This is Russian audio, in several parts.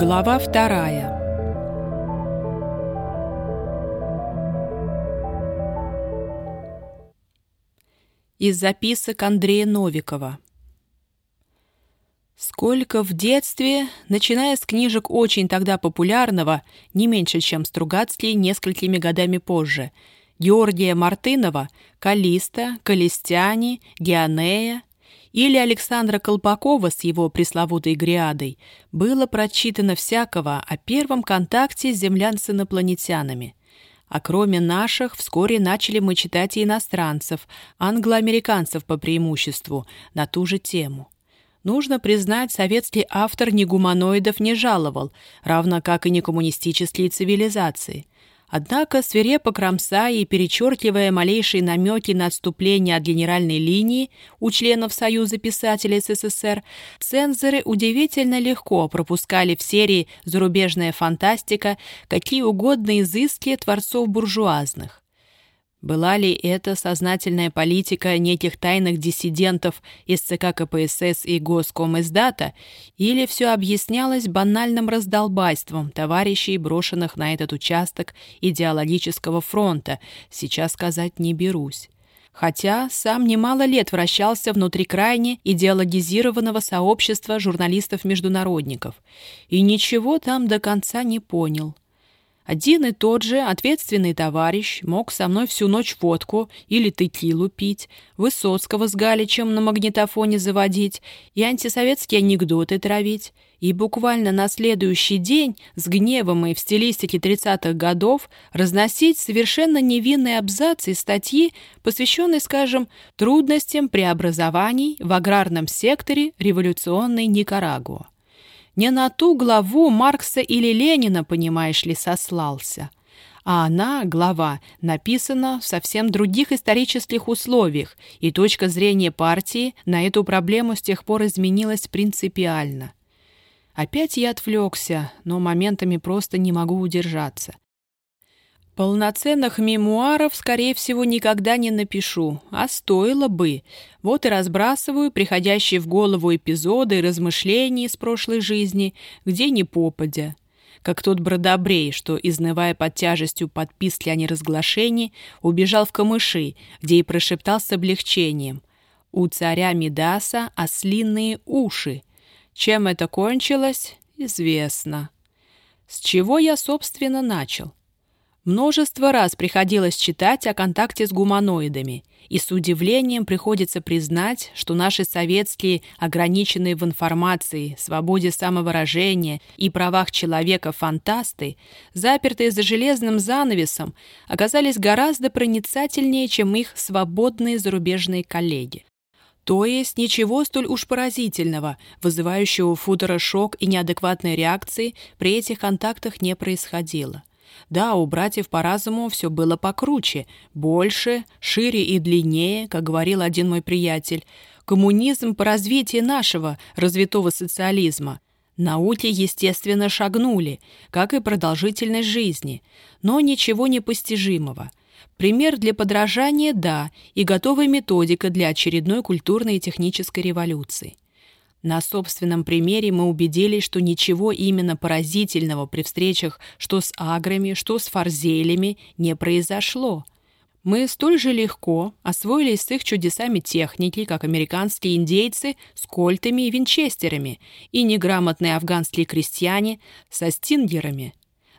Глава вторая. Из записок Андрея Новикова. Сколько в детстве, начиная с книжек очень тогда популярного, не меньше, чем Стругацкий несколькими годами позже, Георгия Мартынова, Калиста, Калистяне, Геонея или Александра Колпакова с его пресловутой гриадой, было прочитано всякого о первом контакте землян с инопланетянами. А кроме наших, вскоре начали мы читать и иностранцев, англоамериканцев по преимуществу, на ту же тему. Нужно признать, советский автор ни гуманоидов не жаловал, равно как и не коммунистические цивилизации. Однако, свирепо кромсая и перечеркивая малейшие намеки на отступление от генеральной линии у членов Союза писателей СССР, цензоры удивительно легко пропускали в серии «Зарубежная фантастика» какие угодно изыски творцов буржуазных. Была ли это сознательная политика неких тайных диссидентов из ЦК КПСС и Госкомиздата, или все объяснялось банальным раздолбайством товарищей, брошенных на этот участок идеологического фронта, сейчас сказать не берусь. Хотя сам немало лет вращался внутри крайне идеологизированного сообщества журналистов-международников. И ничего там до конца не понял – один и тот же ответственный товарищ мог со мной всю ночь водку или текилу пить, Высоцкого с Галичем на магнитофоне заводить и антисоветские анекдоты травить, и буквально на следующий день с гневом и в стилистике 30-х годов разносить совершенно невинные абзацы и статьи, посвященные, скажем, трудностям преобразований в аграрном секторе революционной Никарагуа. Не на ту главу Маркса или Ленина, понимаешь ли, сослался. А она, глава, написана в совсем других исторических условиях, и точка зрения партии на эту проблему с тех пор изменилась принципиально. Опять я отвлекся, но моментами просто не могу удержаться. Полноценных мемуаров, скорее всего, никогда не напишу, а стоило бы. Вот и разбрасываю приходящие в голову эпизоды и размышления из прошлой жизни, где ни попадя. Как тот бродобрей, что, изнывая под тяжестью подписки о неразглашении, убежал в камыши, где и прошептал с облегчением. «У царя Мидаса ослиные уши. Чем это кончилось, известно». С чего я, собственно, начал? Множество раз приходилось читать о контакте с гуманоидами, и с удивлением приходится признать, что наши советские, ограниченные в информации, свободе самовыражения и правах человека фантасты, запертые за железным занавесом, оказались гораздо проницательнее, чем их свободные зарубежные коллеги. То есть ничего столь уж поразительного, вызывающего футурошок и неадекватной реакции при этих контактах не происходило. Да, у братьев по разуму все было покруче, больше, шире и длиннее, как говорил один мой приятель. Коммунизм по развитию нашего развитого социализма. Науки, естественно, шагнули, как и продолжительность жизни, но ничего непостижимого. Пример для подражания – да, и готовая методика для очередной культурной и технической революции. На собственном примере мы убедились, что ничего именно поразительного при встречах что с аграми, что с фарзелями не произошло. Мы столь же легко освоились с их чудесами техники, как американские индейцы с кольтами и винчестерами, и неграмотные афганские крестьяне со стингерами.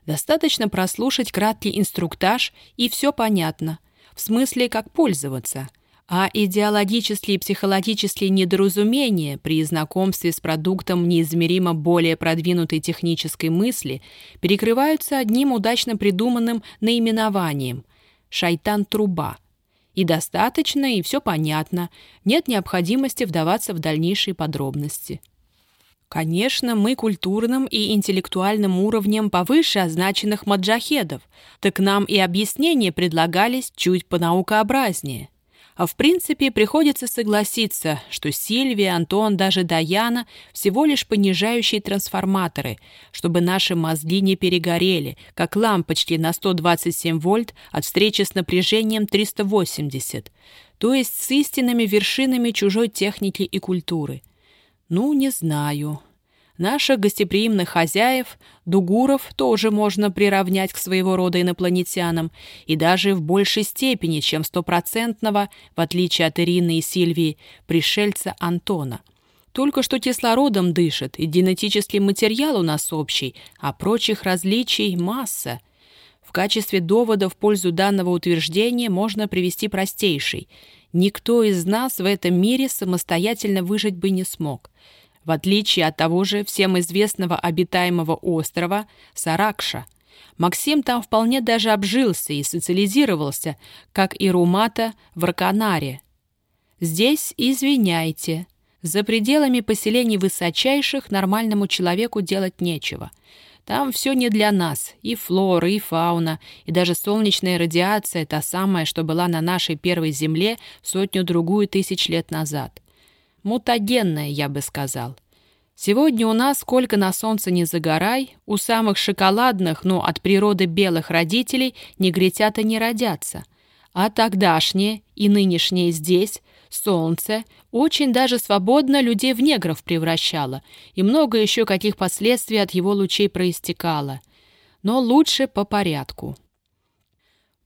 Достаточно прослушать краткий инструктаж, и все понятно. В смысле, как пользоваться – а идеологические и психологические недоразумения при знакомстве с продуктом неизмеримо более продвинутой технической мысли перекрываются одним удачно придуманным наименованием «шайтан-труба». И достаточно, и все понятно, нет необходимости вдаваться в дальнейшие подробности. Конечно, мы культурным и интеллектуальным уровнем повыше означенных маджахедов, так нам и объяснения предлагались чуть понаукообразнее – а в принципе приходится согласиться, что Сильвия, Антон, даже Даяна всего лишь понижающие трансформаторы, чтобы наши мозги не перегорели, как лампочки на 127 вольт от встречи с напряжением 380, то есть с истинными вершинами чужой техники и культуры. Ну, не знаю. Наших гостеприимных хозяев, дугуров, тоже можно приравнять к своего рода инопланетянам, и даже в большей степени, чем стопроцентного, в отличие от Ирины и Сильвии, пришельца Антона. Только что кислородом дышит, и генетический материал у нас общий, а прочих различий масса. В качестве довода в пользу данного утверждения можно привести простейший. Никто из нас в этом мире самостоятельно выжить бы не смог – в отличие от того же всем известного обитаемого острова Саракша. Максим там вполне даже обжился и социализировался, как и Румата в Раканаре. Здесь извиняйте. За пределами поселений высочайших нормальному человеку делать нечего. Там все не для нас, и флора, и фауна, и даже солнечная радиация, та самая, что была на нашей первой Земле сотню-другую тысяч лет назад. Мутагенная, я бы сказал. Сегодня у нас, сколько на солнце не загорай, у самых шоколадных, но от природы белых родителей негритята не родятся. А тогдашнее и нынешнее здесь, солнце, очень даже свободно людей в негров превращало, и много еще каких последствий от его лучей проистекало. Но лучше по порядку.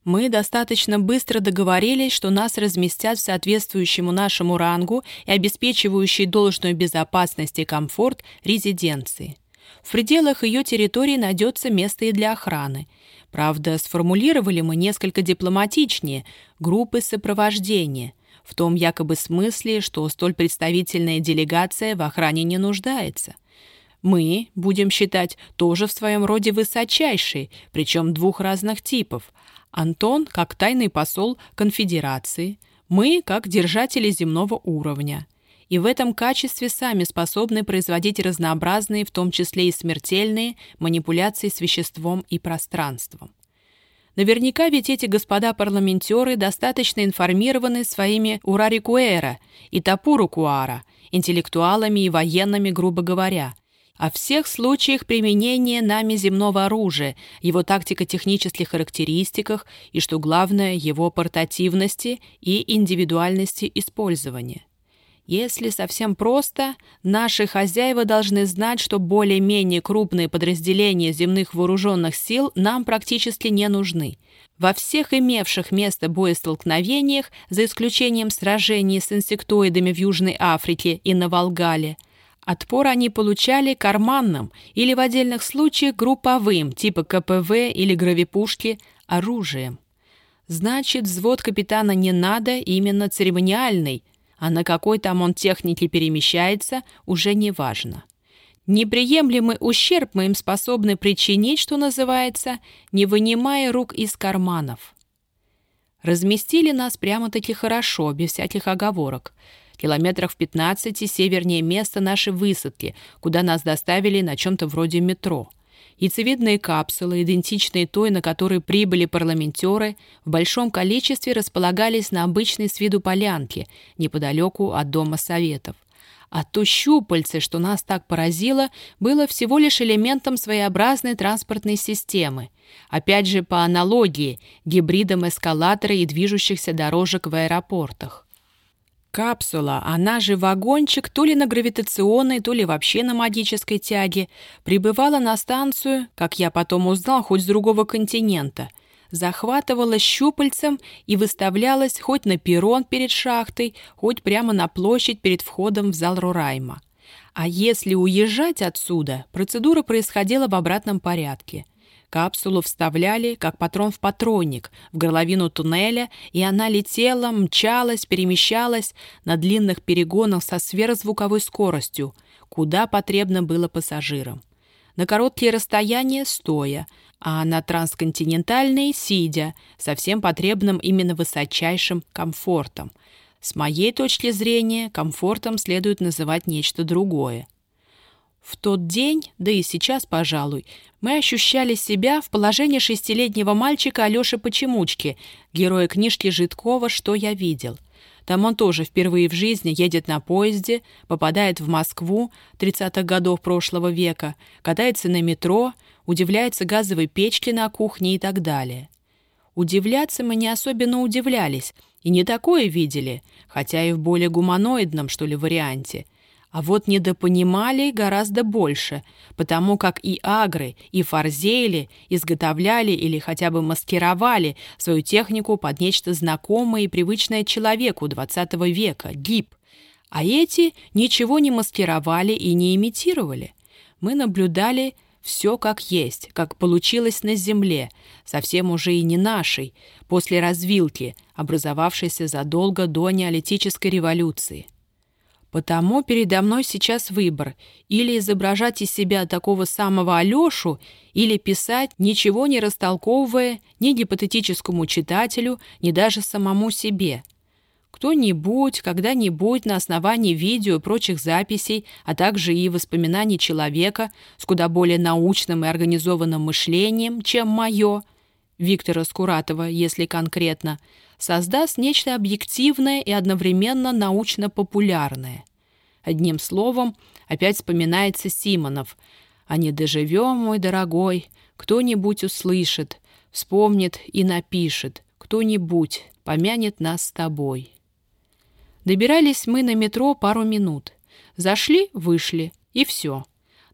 Мы достаточно быстро договорились, что нас разместят в соответствующему нашему рангу и обеспечивающей должную безопасность и комфорт резиденции. В пределах ее территории найдется место и для охраны. Правда, сформулировали мы несколько дипломатичнее – группы сопровождения, в том якобы смысле, что столь представительная делегация в охране не нуждается. Мы, будем считать, тоже в своем роде высочайшие, причем двух разных типов – Антон как тайный посол конфедерации, мы как держатели земного уровня. И в этом качестве сами способны производить разнообразные, в том числе и смертельные, манипуляции с веществом и пространством. Наверняка ведь эти господа-парламентеры достаточно информированы своими Урарикуэра и Тапурукуара, интеллектуалами и военными, грубо говоря, о всех случаях применения нами земного оружия, его тактико-технических характеристиках и, что главное, его портативности и индивидуальности использования. Если совсем просто, наши хозяева должны знать, что более-менее крупные подразделения земных вооруженных сил нам практически не нужны. Во всех имевших место боестолкновениях, за исключением сражений с инсектоидами в Южной Африке и на Волгале – Отпор они получали карманным или в отдельных случаях групповым, типа КПВ или гравипушки, оружием. Значит, взвод капитана не надо именно церемониальный, а на какой там он технике перемещается, уже не важно. Неприемлемый ущерб мы им способны причинить, что называется, не вынимая рук из карманов. Разместили нас прямо-таки хорошо, без всяких оговорок – километрах в 15 севернее места нашей высадки, куда нас доставили на чем-то вроде метро. Яйцевидные капсулы, идентичные той, на которой прибыли парламентеры, в большом количестве располагались на обычной с виду полянке, неподалеку от Дома Советов. А то щупальце, что нас так поразило, было всего лишь элементом своеобразной транспортной системы. Опять же, по аналогии, гибридом эскалатора и движущихся дорожек в аэропортах. Капсула, она же вагончик, то ли на гравитационной, то ли вообще на магической тяге, прибывала на станцию, как я потом узнал, хоть с другого континента, захватывала щупальцем и выставлялась хоть на перрон перед шахтой, хоть прямо на площадь перед входом в зал Рурайма. А если уезжать отсюда, процедура происходила в обратном порядке – Капсулу вставляли, как патрон в патронник, в горловину туннеля, и она летела, мчалась, перемещалась на длинных перегонах со сверхзвуковой скоростью, куда потребно было пассажирам. На короткие расстояния – стоя, а на трансконтинентальные – сидя, со всем потребным именно высочайшим комфортом. С моей точки зрения, комфортом следует называть нечто другое – в тот день, да и сейчас, пожалуй, мы ощущали себя в положении шестилетнего мальчика Алёши Почемучки, героя книжки Житкова «Что я видел». Там он тоже впервые в жизни едет на поезде, попадает в Москву 30-х годов прошлого века, катается на метро, удивляется газовой печке на кухне и так далее. Удивляться мы не особенно удивлялись, и не такое видели, хотя и в более гуманоидном, что ли, варианте – А вот недопонимали гораздо больше, потому как и агры, и фарзели изготовляли или хотя бы маскировали свою технику под нечто знакомое и привычное человеку XX века – гиб. А эти ничего не маскировали и не имитировали. Мы наблюдали все как есть, как получилось на Земле, совсем уже и не нашей, после развилки, образовавшейся задолго до неолитической революции. Потому передо мной сейчас выбор – или изображать из себя такого самого Алешу, или писать, ничего не растолковывая ни гипотетическому читателю, ни даже самому себе. Кто-нибудь, когда-нибудь на основании видео и прочих записей, а также и воспоминаний человека с куда более научным и организованным мышлением, чем мое, Виктора Скуратова, если конкретно – создаст нечто объективное и одновременно научно-популярное. Одним словом, опять вспоминается Симонов. «А не доживем, мой дорогой, кто-нибудь услышит, вспомнит и напишет, кто-нибудь помянет нас с тобой». Добирались мы на метро пару минут. Зашли, вышли, и все.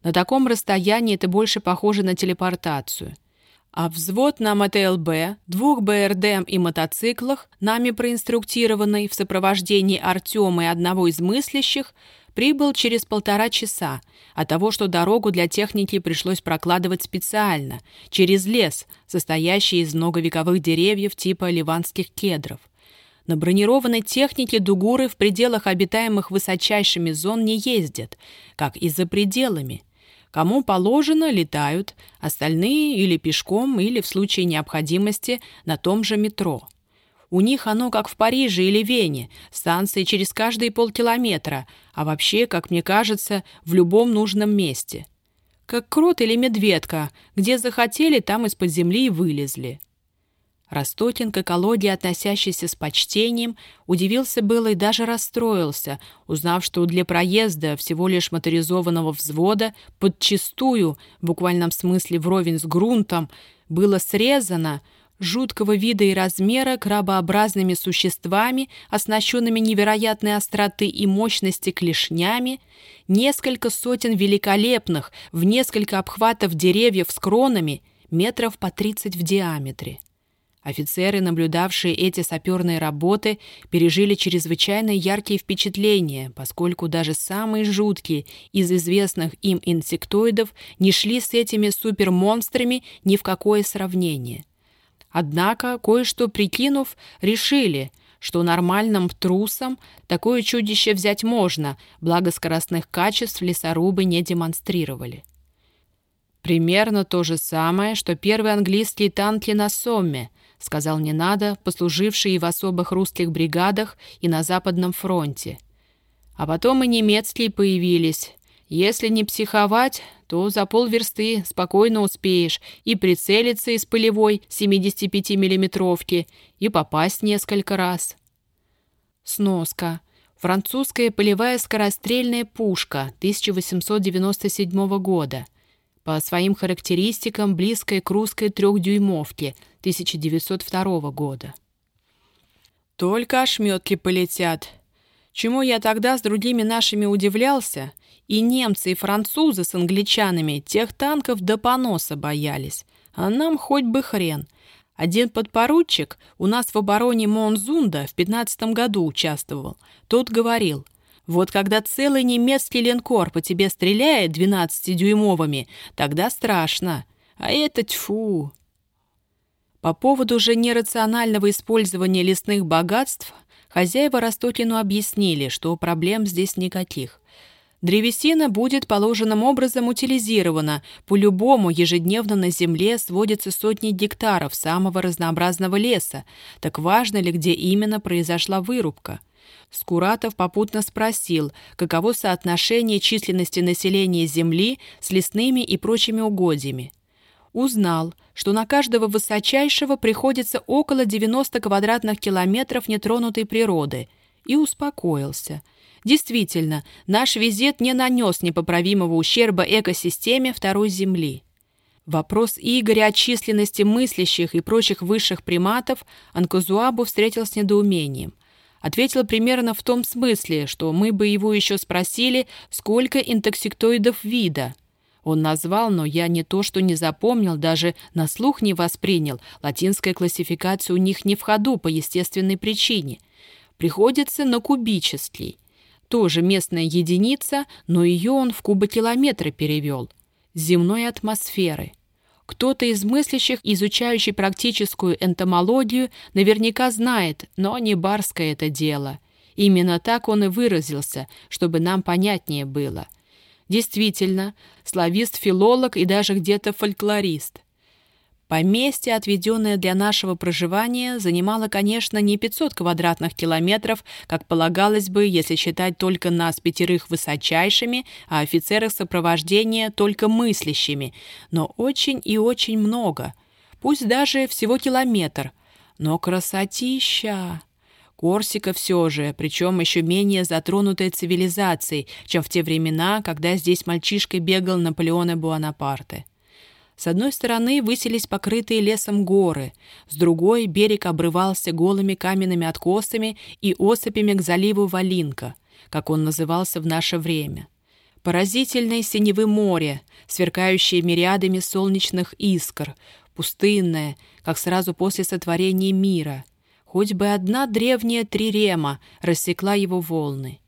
На таком расстоянии это больше похоже на телепортацию – а взвод на МТЛБ, двух БРДМ и мотоциклах, нами проинструктированный в сопровождении Артема и одного из мыслящих, прибыл через полтора часа от того, что дорогу для техники пришлось прокладывать специально, через лес, состоящий из многовековых деревьев типа ливанских кедров. На бронированной технике дугуры в пределах обитаемых высочайшими зон не ездят, как и за пределами – Кому положено, летают, остальные или пешком, или в случае необходимости на том же метро. У них оно как в Париже или Вене, станции через каждые полкилометра, а вообще, как мне кажется, в любом нужном месте. Как крот или медведка, где захотели, там из-под земли и вылезли. Ростокин, к экологии относящийся с почтением, удивился было и даже расстроился, узнав, что для проезда всего лишь моторизованного взвода подчистую, в буквальном смысле вровень с грунтом, было срезано жуткого вида и размера крабообразными существами, оснащенными невероятной остроты и мощности клешнями, несколько сотен великолепных в несколько обхватов деревьев с кронами метров по 30 в диаметре. Офицеры, наблюдавшие эти саперные работы, пережили чрезвычайно яркие впечатления, поскольку даже самые жуткие из известных им инсектоидов не шли с этими супермонстрами ни в какое сравнение. Однако, кое-что прикинув, решили, что нормальным трусам такое чудище взять можно, благо скоростных качеств лесорубы не демонстрировали. Примерно то же самое, что первые английские танки на Сомме – сказал не надо, послуживший в особых русских бригадах, и на Западном фронте. А потом и немецкие появились. Если не психовать, то за полверсты спокойно успеешь и прицелиться из полевой 75-миллиметровки, и попасть несколько раз. Сноска. Французская полевая скорострельная пушка 1897 года – по своим характеристикам близкой к русской трехдюймовке 1902 года. Только ошметки полетят. Чему я тогда с другими нашими удивлялся, и немцы, и французы с англичанами тех танков до поноса боялись, а нам хоть бы хрен. Один подпоручик у нас в обороне Монзунда в 15 году участвовал. Тот говорил – вот когда целый немецкий линкор по тебе стреляет 12-дюймовыми, тогда страшно. А это тьфу. По поводу же нерационального использования лесных богатств хозяева Ростокину объяснили, что проблем здесь никаких. Древесина будет положенным образом утилизирована. По-любому ежедневно на земле сводятся сотни гектаров самого разнообразного леса. Так важно ли, где именно произошла вырубка? Скуратов попутно спросил, каково соотношение численности населения Земли с лесными и прочими угодьями. Узнал, что на каждого высочайшего приходится около 90 квадратных километров нетронутой природы, и успокоился. Действительно, наш визит не нанес непоправимого ущерба экосистеме второй Земли. Вопрос Игоря о численности мыслящих и прочих высших приматов Анкузуабу встретил с недоумением. ответил примерно в том смысле, что мы бы его еще спросили, сколько интоксиктоидов вида. Он назвал, но я не то что не запомнил, даже на слух не воспринял. Латинская классификация у них не в ходу по естественной причине. Приходится на кубический. Тоже местная единица, но ее он в кубокилометры перевел. Земной атмосферы. Кто-то из мыслящих, изучающий практическую энтомологию, наверняка знает, но не барское это дело. Именно так он и выразился, чтобы нам понятнее было. Действительно, славист-филолог и даже где-то фольклорист – Поместье, отведенное для нашего проживания, занимало, конечно, не 500 квадратных километров, как полагалось бы, если считать только нас пятерых высочайшими, а офицеров сопровождения только мыслящими, но очень и очень много. Пусть даже всего километр. Но красотища! Корсика все же, причем еще менее затронутая цивилизацией, чем в те времена, когда здесь мальчишкой бегал Наполеон и Буанапарте. С одной стороны высились покрытые лесом горы, с другой берег обрывался голыми каменными откосами и осыпями к заливу Валинка, как он назывался в наше время. Поразительное синевы море, сверкающее мириадами солнечных искр, пустынное, как сразу после сотворения мира. Хоть бы одна древняя трирема рассекла его волны.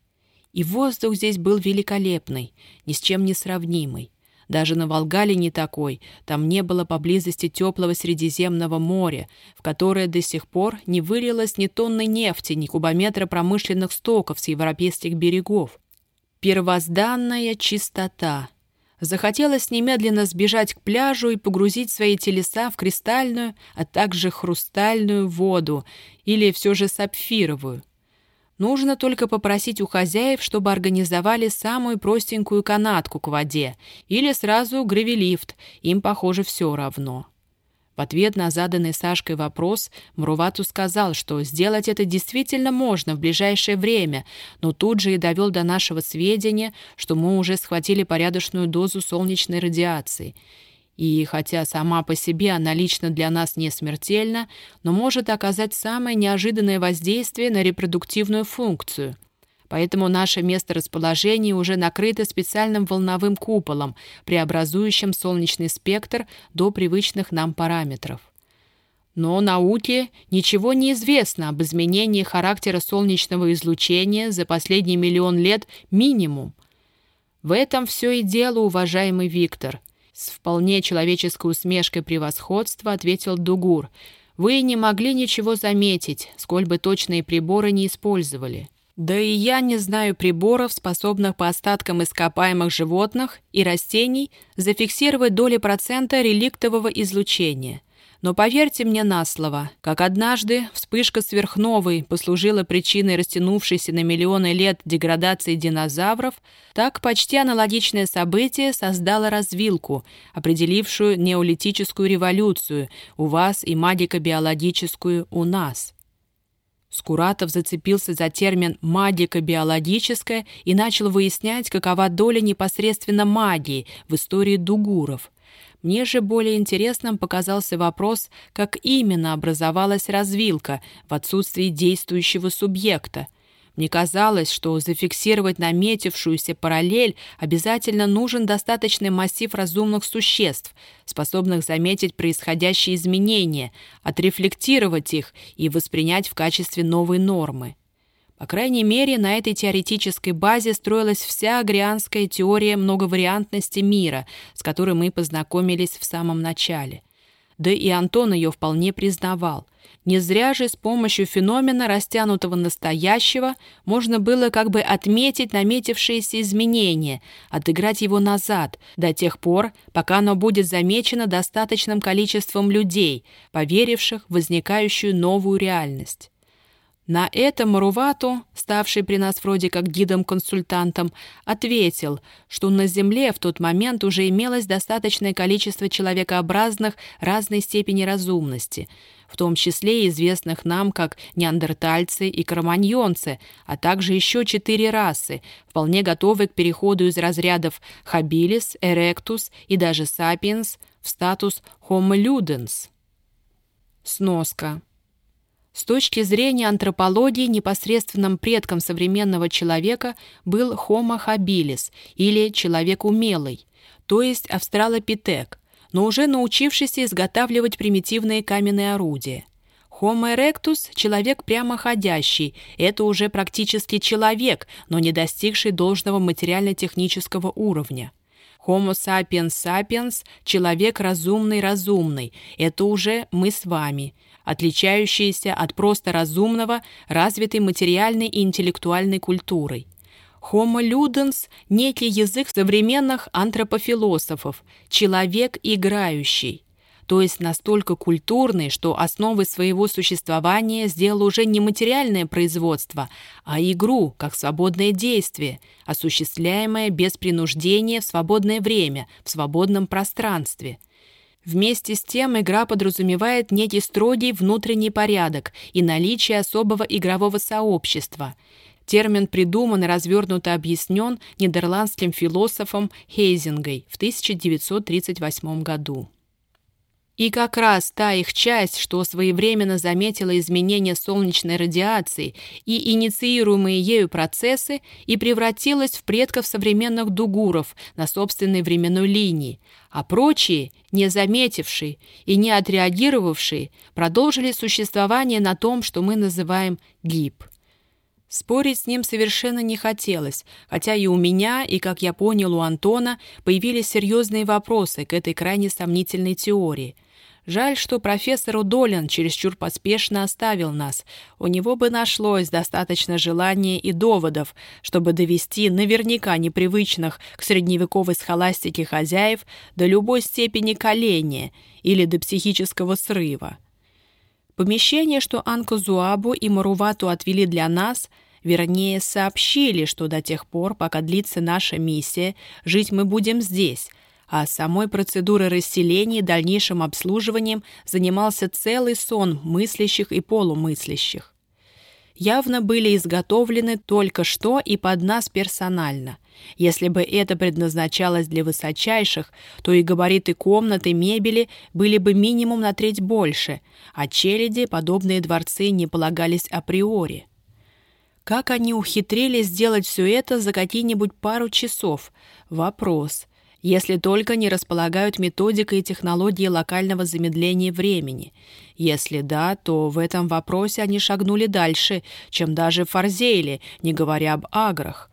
И воздух здесь был великолепный, ни с чем не сравнимый. Даже на Волгале не такой, там не было поблизости теплого Средиземного моря, в которое до сих пор не вылилось ни тонны нефти, ни кубометра промышленных стоков с европейских берегов. Первозданная чистота. Захотелось немедленно сбежать к пляжу и погрузить свои телеса в кристальную, а также хрустальную воду или все же сапфировую. Нужно только попросить у хозяев, чтобы организовали самую простенькую канатку к воде или сразу гравилифт, им, похоже, все равно. В ответ на заданный Сашкой вопрос Мрувату сказал, что сделать это действительно можно в ближайшее время, но тут же и довел до нашего сведения, что мы уже схватили порядочную дозу солнечной радиации — и хотя сама по себе она лично для нас не смертельна, но может оказать самое неожиданное воздействие на репродуктивную функцию. Поэтому наше место расположения уже накрыто специальным волновым куполом, преобразующим солнечный спектр до привычных нам параметров. Но науке ничего не известно об изменении характера солнечного излучения за последний миллион лет минимум. В этом все и дело, уважаемый Виктор – с вполне человеческой усмешкой превосходства ответил Дугур. «Вы не могли ничего заметить, сколь бы точные приборы не использовали. Да и я не знаю приборов, способных по остаткам ископаемых животных и растений зафиксировать доли процента реликтового излучения. Но поверьте мне на слово, как однажды вспышка сверхновой послужила причиной растянувшейся на миллионы лет деградации динозавров, так почти аналогичное событие создало развилку, определившую неолитическую революцию у вас и магико-биологическую у нас. Скуратов зацепился за термин «магико-биологическое» и начал выяснять, какова доля непосредственно магии в истории дугуров. Мне же более интересным показался вопрос, как именно образовалась развилка в отсутствии действующего субъекта. Мне казалось, что зафиксировать наметившуюся параллель обязательно нужен достаточный массив разумных существ, способных заметить происходящие изменения, отрефлектировать их и воспринять в качестве новой нормы. По крайней мере, на этой теоретической базе строилась вся агрианская теория многовариантности мира, с которой мы познакомились в самом начале. Да и Антон ее вполне признавал. Не зря же с помощью феномена растянутого настоящего можно было как бы отметить наметившиеся изменения, отыграть его назад, до тех пор, пока оно будет замечено достаточным количеством людей, поверивших в возникающую новую реальность. На это Марувату, ставший при нас вроде как гидом-консультантом, ответил, что на Земле в тот момент уже имелось достаточное количество человекообразных разной степени разумности, в том числе известных нам как неандертальцы и кроманьонцы, а также еще четыре расы, вполне готовые к переходу из разрядов habilis, erectus и даже сапиенс в статус homo ludens. Сноска. С точки зрения антропологии непосредственным предком современного человека был Homo habilis или человек умелый, то есть австралопитек, но уже научившийся изготавливать примитивные каменные орудия. Homo erectus – человек прямоходящий, это уже практически человек, но не достигший должного материально-технического уровня. Homo sapiens sapiens – человек разумный-разумный, это уже мы с вами – отличающиеся от просто разумного, развитой материальной и интеллектуальной культурой. Homo ludens – некий язык современных антропофилософов, человек играющий, то есть настолько культурный, что основой своего существования сделал уже не материальное производство, а игру, как свободное действие, осуществляемое без принуждения в свободное время, в свободном пространстве – Вместе с тем игра подразумевает некий строгий внутренний порядок и наличие особого игрового сообщества. Термин придуман и развернуто объяснен нидерландским философом Хейзингой в 1938 году. И как раз та их часть, что своевременно заметила изменения солнечной радиации и инициируемые ею процессы и превратилась в предков современных дугуров на собственной временной линии, а прочие, не заметившие и не отреагировавшие, продолжили существование на том, что мы называем ГИП. Спорить с ним совершенно не хотелось, хотя и у меня, и, как я понял, у Антона появились серьезные вопросы к этой крайне сомнительной теории. Жаль, что профессор Удолин чересчур поспешно оставил нас. У него бы нашлось достаточно желания и доводов, чтобы довести наверняка непривычных к средневековой схоластике хозяев до любой степени коления или до психического срыва. Помещение, что Анкозуабу и Марувату отвели для нас – Вернее, сообщили, что до тех пор, пока длится наша миссия, жить мы будем здесь, а самой процедурой расселения и дальнейшим обслуживанием занимался целый сон мыслящих и полумыслящих. Явно были изготовлены только что и под нас персонально. Если бы это предназначалось для высочайших, то и габариты комнаты, мебели были бы минимум на треть больше, а челяди подобные дворцы не полагались априори. Как они ухитрились сделать все это за какие-нибудь пару часов? Вопрос. Если только не располагают методикой и технологией локального замедления времени. Если да, то в этом вопросе они шагнули дальше, чем даже Фарзейли, не говоря об аграх.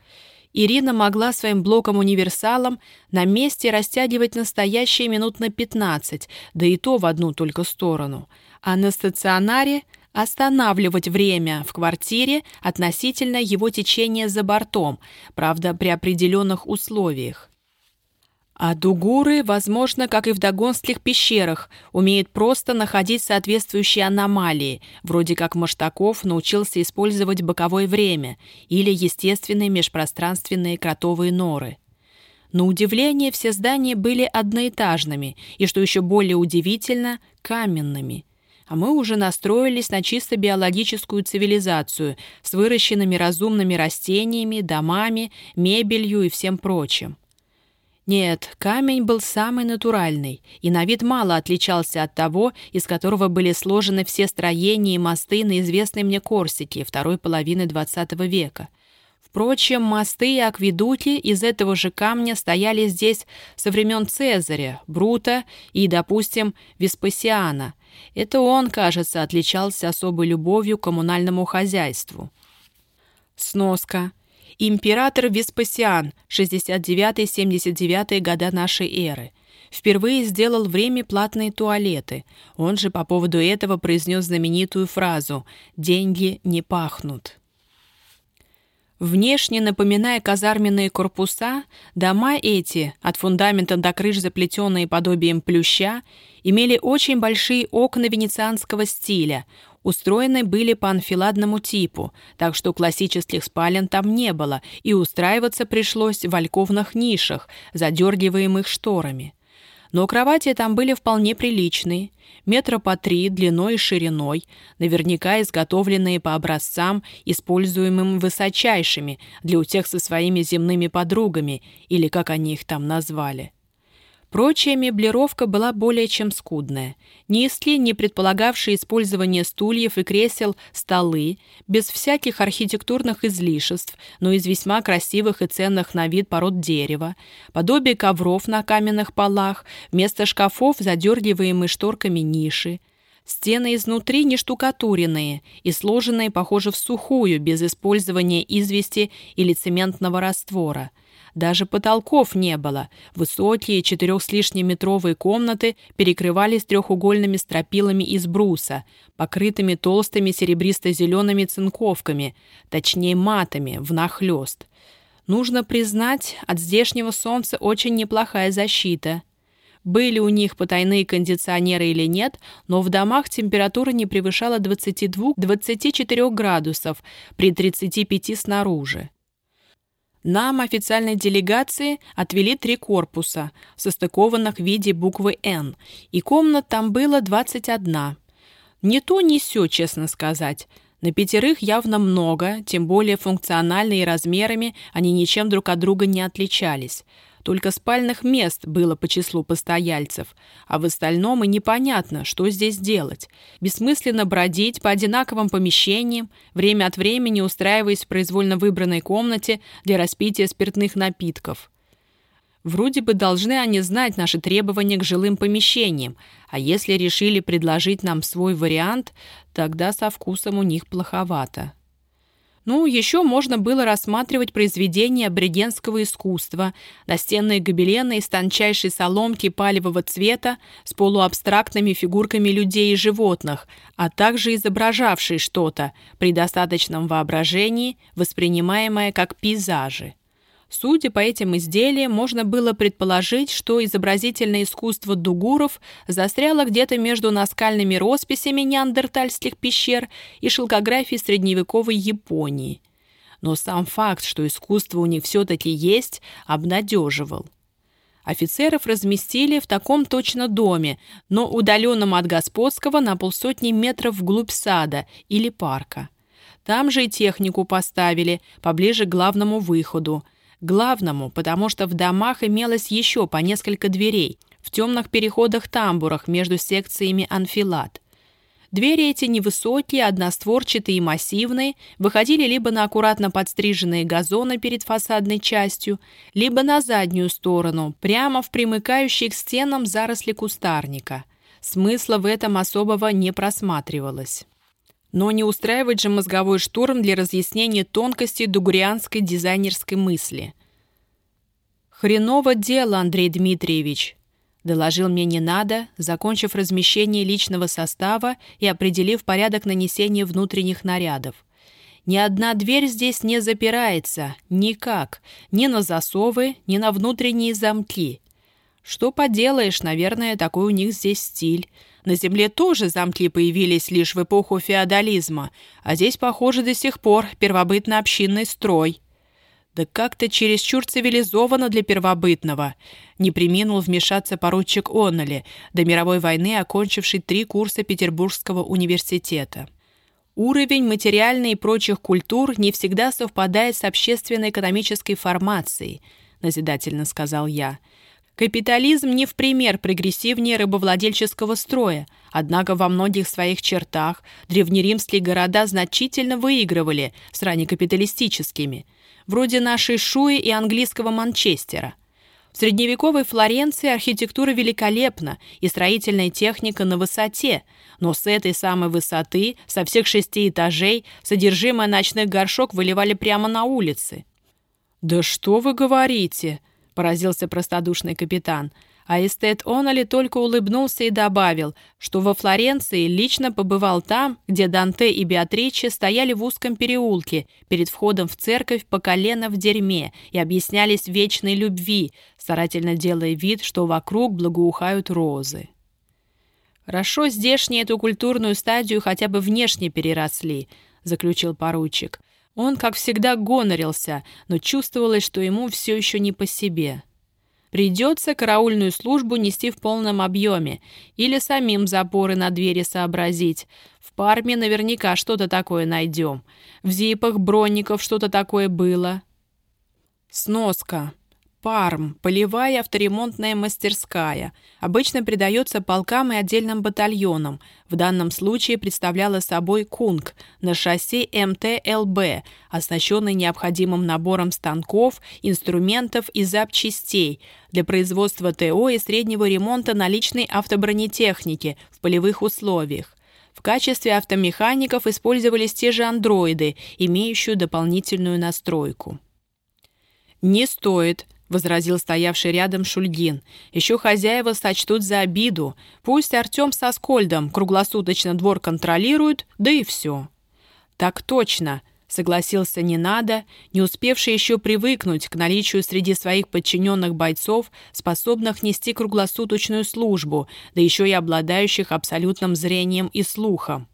Ирина могла своим блоком-универсалом на месте растягивать настоящие минут на 15, да и то в одну только сторону. А на стационаре — останавливать время в квартире относительно его течения за бортом, правда, при определенных условиях. А дугуры, возможно, как и в догонских пещерах, умеют просто находить соответствующие аномалии, вроде как Маштаков научился использовать боковое время или естественные межпространственные кротовые норы. На удивление, все здания были одноэтажными и, что еще более удивительно, каменными – а мы уже настроились на чисто биологическую цивилизацию с выращенными разумными растениями, домами, мебелью и всем прочим. Нет, камень был самый натуральный и на вид мало отличался от того, из которого были сложены все строения и мосты на известной мне Корсике второй половины XX века. Впрочем, мосты и акведуки из этого же камня стояли здесь со времен Цезаря, Брута и, допустим, Веспасиана – это он, кажется, отличался особой любовью к коммунальному хозяйству. Сноска. Император Веспасиан, 69-79 года нашей эры. Впервые сделал в Риме платные туалеты. Он же по поводу этого произнес знаменитую фразу «Деньги не пахнут». Внешне напоминая казарменные корпуса, дома эти, от фундамента до крыш заплетенные подобием плюща, имели очень большие окна венецианского стиля, устроены были по анфиладному типу, так что классических спален там не было, и устраиваться пришлось в альковных нишах, задергиваемых шторами. Но кровати там были вполне приличные, метра по три длиной и шириной, наверняка изготовленные по образцам, используемым высочайшими для утех со своими земными подругами, или как они их там назвали. Прочая меблировка была более чем скудная. Несли не предполагавшие использование стульев и кресел столы, без всяких архитектурных излишеств, но из весьма красивых и ценных на вид пород дерева, подобие ковров на каменных полах, вместо шкафов задергиваемые шторками ниши, Стены изнутри не штукатуренные и сложенные, похоже, в сухую, без использования извести или цементного раствора. Даже потолков не было. Высокие четырех с лишним метровые комнаты перекрывались трехугольными стропилами из бруса, покрытыми толстыми серебристо-зелеными цинковками, точнее матами, внахлёст. Нужно признать, от здешнего солнца очень неплохая защита. Были у них потайные кондиционеры или нет, но в домах температура не превышала 22-24 градусов при 35 снаружи. Нам, официальной делегации, отвели три корпуса, состыкованных в виде буквы «Н», и комнат там было 21. Не то, не сё, честно сказать. На пятерых явно много, тем более функционально и размерами они ничем друг от друга не отличались. Только спальных мест было по числу постояльцев, а в остальном и непонятно, что здесь делать. Бессмысленно бродить по одинаковым помещениям, время от времени устраиваясь в произвольно выбранной комнате для распития спиртных напитков. Вроде бы должны они знать наши требования к жилым помещениям, а если решили предложить нам свой вариант, тогда со вкусом у них плоховато. Ну, еще можно было рассматривать произведения аборигенского искусства, настенные гобелены из тончайшей соломки палевого цвета с полуабстрактными фигурками людей и животных, а также изображавшие что-то при достаточном воображении, воспринимаемое как пейзажи. Судя по этим изделиям, можно было предположить, что изобразительное искусство дугуров застряло где-то между наскальными росписями неандертальских пещер и шелкографией средневековой Японии. Но сам факт, что искусство у них все-таки есть, обнадеживал. Офицеров разместили в таком точно доме, но удаленном от господского на полсотни метров вглубь сада или парка. Там же и технику поставили, поближе к главному выходу – Главному, потому что в домах имелось еще по несколько дверей, в темных переходах-тамбурах между секциями анфилат. Двери эти невысокие, одностворчатые и массивные, выходили либо на аккуратно подстриженные газоны перед фасадной частью, либо на заднюю сторону, прямо в примыкающие к стенам заросли кустарника. Смысла в этом особого не просматривалось. Но не устраивать же мозговой штурм для разъяснения тонкостей дугурианской дизайнерской мысли. «Хреново дело, Андрей Дмитриевич», — доложил мне не надо, закончив размещение личного состава и определив порядок нанесения внутренних нарядов. Ни одна дверь здесь не запирается, никак, ни на засовы, ни на внутренние замки. Что поделаешь, наверное, такой у них здесь стиль. На Земле тоже замки появились лишь в эпоху феодализма, а здесь, похоже, до сих пор первобытно-общинный строй. Да как-то чересчур цивилизованно для первобытного. Не приминул вмешаться поручик Оннелли, до мировой войны окончивший три курса Петербургского университета. Уровень материальной и прочих культур не всегда совпадает с общественно-экономической формацией, назидательно сказал я. Капитализм не в пример прогрессивнее рабовладельческого строя, однако во многих своих чертах древнеримские города значительно выигрывали с раннекапиталистическими, вроде нашей Шуи и английского Манчестера. В средневековой Флоренции архитектура великолепна и строительная техника на высоте, но с этой самой высоты, со всех шести этажей, содержимое ночных горшок выливали прямо на улицы. «Да что вы говорите!» — поразился простодушный капитан. А эстет Онали только улыбнулся и добавил, что во Флоренции лично побывал там, где Данте и Беатриче стояли в узком переулке перед входом в церковь по колено в дерьме и объяснялись вечной любви, старательно делая вид, что вокруг благоухают розы. «Хорошо здешние эту культурную стадию хотя бы внешне переросли», — заключил поручик. Он, как всегда, гонорился, но чувствовалось, что ему все еще не по себе. Придется караульную службу нести в полном объеме или самим запоры на двери сообразить. В парме наверняка что-то такое найдем. В зипах бронников что-то такое было. Сноска. ПАРМ – полевая авторемонтная мастерская. Обычно придается полкам и отдельным батальонам. В данном случае представляла собой КУНГ на шасси МТЛБ, оснащенный необходимым набором станков, инструментов и запчастей для производства ТО и среднего ремонта наличной автобронетехники в полевых условиях. В качестве автомехаников использовались те же андроиды, имеющие дополнительную настройку. «Не стоит», возразил стоявший рядом Шульгин. «Еще хозяева сочтут за обиду. Пусть Артем со Скольдом круглосуточно двор контролируют, да и все». «Так точно», — согласился не надо, не успевший еще привыкнуть к наличию среди своих подчиненных бойцов, способных нести круглосуточную службу, да еще и обладающих абсолютным зрением и слухом.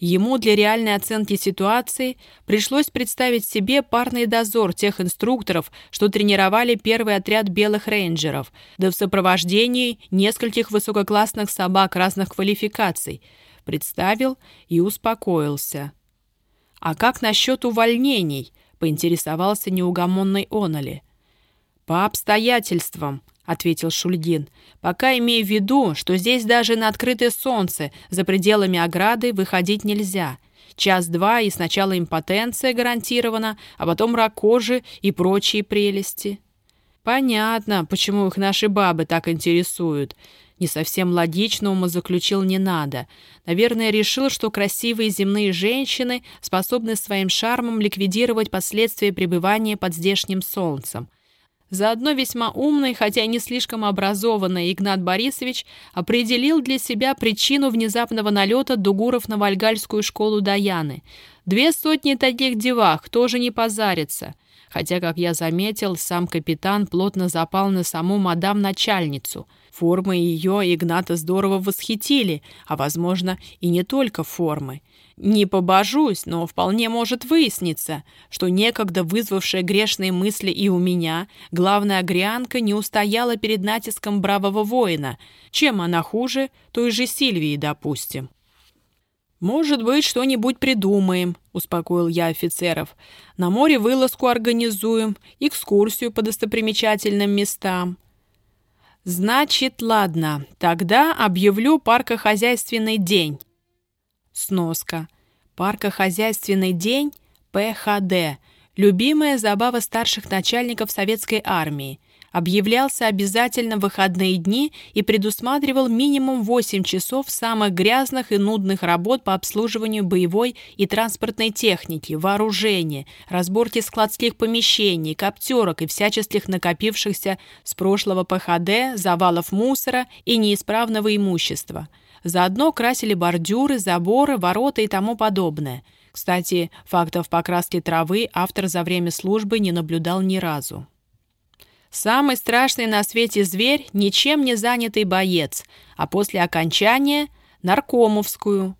Ему для реальной оценки ситуации пришлось представить себе парный дозор тех инструкторов, что тренировали первый отряд белых рейнджеров, да в сопровождении нескольких высококлассных собак разных квалификаций. Представил и успокоился. «А как насчет увольнений?» — поинтересовался неугомонный Оноли. «По обстоятельствам», — ответил Шульгин. «Пока имею в виду, что здесь даже на открытое солнце за пределами ограды выходить нельзя. Час-два и сначала импотенция гарантирована, а потом рак кожи и прочие прелести». «Понятно, почему их наши бабы так интересуют», не совсем логично умозаключил не надо. Наверное, решил, что красивые земные женщины способны своим шармом ликвидировать последствия пребывания под здешним солнцем. Заодно весьма умный, хотя и не слишком образованный Игнат Борисович определил для себя причину внезапного налета дугуров на Вальгальскую школу Даяны. Две сотни таких девах тоже не позарится. Хотя, как я заметил, сам капитан плотно запал на саму мадам-начальницу. Формы ее Игната здорово восхитили, а, возможно, и не только формы. Не побожусь, но вполне может выясниться, что некогда вызвавшая грешные мысли и у меня, главная грянка не устояла перед натиском бравого воина. Чем она хуже, той же Сильвии, допустим. «Может быть, что-нибудь придумаем», — успокоил я офицеров. «На море вылазку организуем, экскурсию по достопримечательным местам». «Значит, ладно, тогда объявлю паркохозяйственный день». Сноска. Паркохозяйственный день ПХД. Любимая забава старших начальников советской армии. Объявлялся обязательно в выходные дни и предусматривал минимум 8 часов самых грязных и нудных работ по обслуживанию боевой и транспортной техники, вооружения, разборке складских помещений, коптерок и всяческих накопившихся с прошлого ПХД, завалов мусора и неисправного имущества – Заодно красили бордюры, заборы, ворота и тому подобное. Кстати, фактов покраски травы автор за время службы не наблюдал ни разу. Самый страшный на свете зверь – ничем не занятый боец, а после окончания – наркомовскую –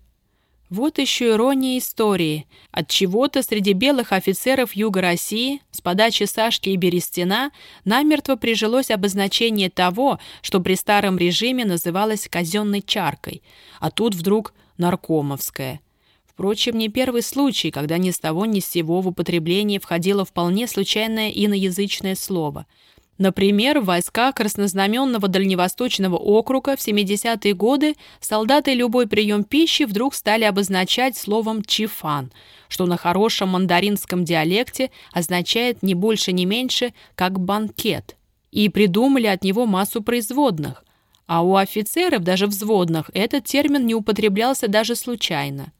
вот еще ирония истории. От чего-то среди белых офицеров Юга России с подачи Сашки и Берестина намертво прижилось обозначение того, что при старом режиме называлось казенной чаркой, а тут вдруг наркомовская. Впрочем, не первый случай, когда ни с того ни с сего в употребление входило вполне случайное иноязычное слово – Например, в войсках Краснознаменного Дальневосточного округа в 70-е годы солдаты любой прием пищи вдруг стали обозначать словом «чифан», что на хорошем мандаринском диалекте означает не больше, не меньше, как «банкет», и придумали от него массу производных. А у офицеров, даже взводных, этот термин не употреблялся даже случайно.